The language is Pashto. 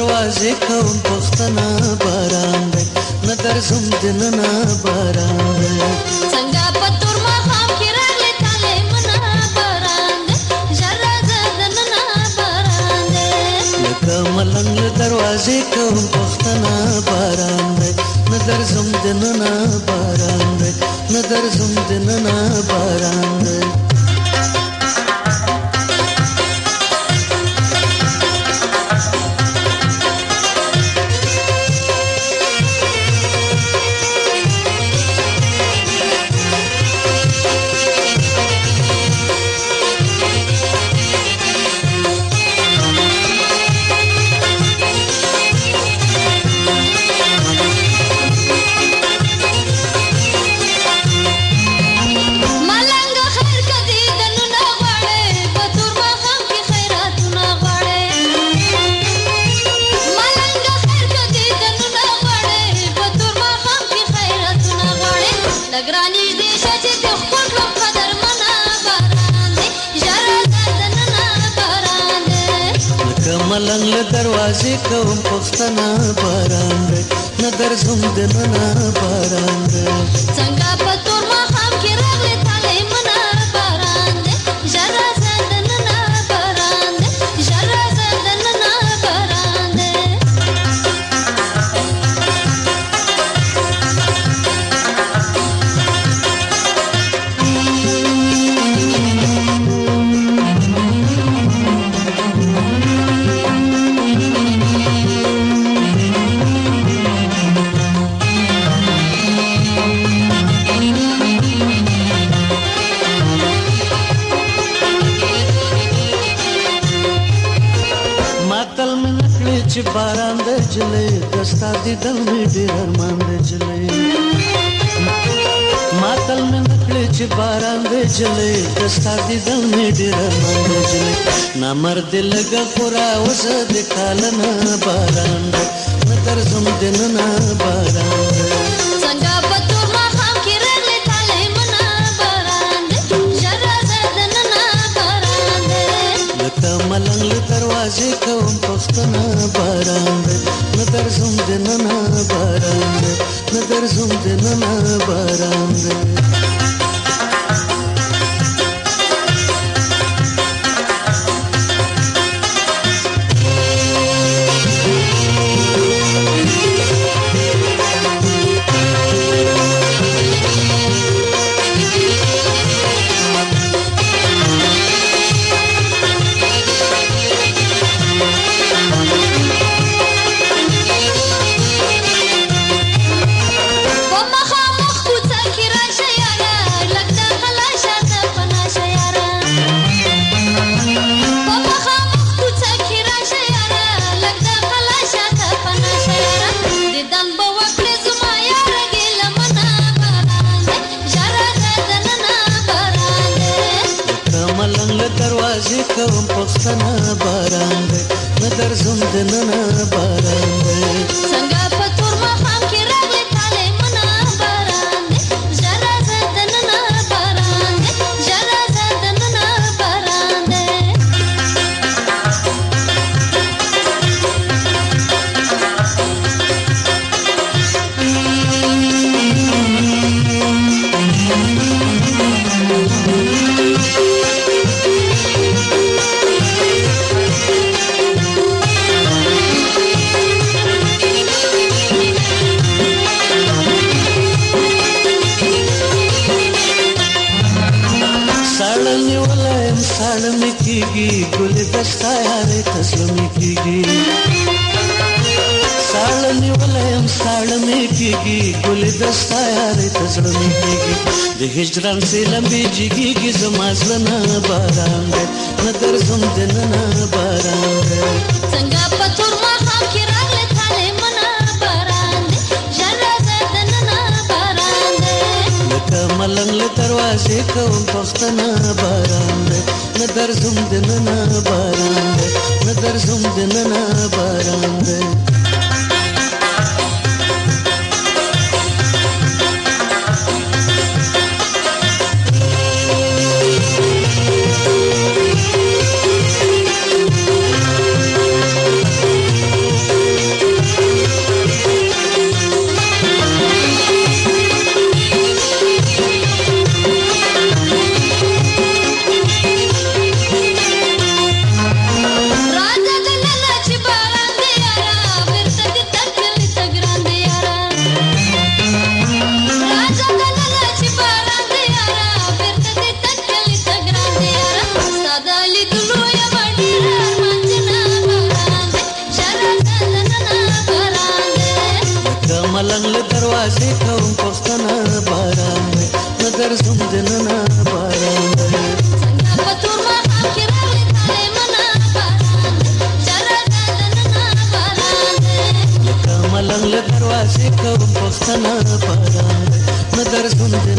دروازې کوم پښتنه باران دی نه درځم د ننه باران دی څنګه په تور مخام کې راغلی تاله منا باران دی ژر راځه د ننه باران دی لکه ملنګ دروازې کوم پښتنه باران دی نه درځم د ننه باران دی نه درځم د ننه باران دی ملنګ له دروازې کوم پښتنه باران نه درځم د نه باران ماتل مې نکړي چې باران د جلې دستا دیدل مې ډېر ارمان د جلې ماتل مې نکړي چې باران د جلې دستا دیدل مې ډېر ارمان د جلې نا مرد لګا پورا اوس د کال نه باران نه درځم دنه نه باران راځي کوم پښتنه باران نه درځم د نه نه باران نه درځم د نه نه باران ګرځم د نن باران ساړه مې کیږي ګل دستا یارې تسل مې کیږي ساړه مې ولایم ساړه مې کیږي ګل دستا یارې تسل مې کیږي د هجران سي لمبي جګيږي زما زلنا باران دې نظر زم دې نه باران دې څنګه پتور ما خاکي راغله ملنګ له دروازې کوم پښتنه باران دې نه درځم دې نه باران دې نه درځم دې نه باران دې کوم پښتنه پران مدرسونه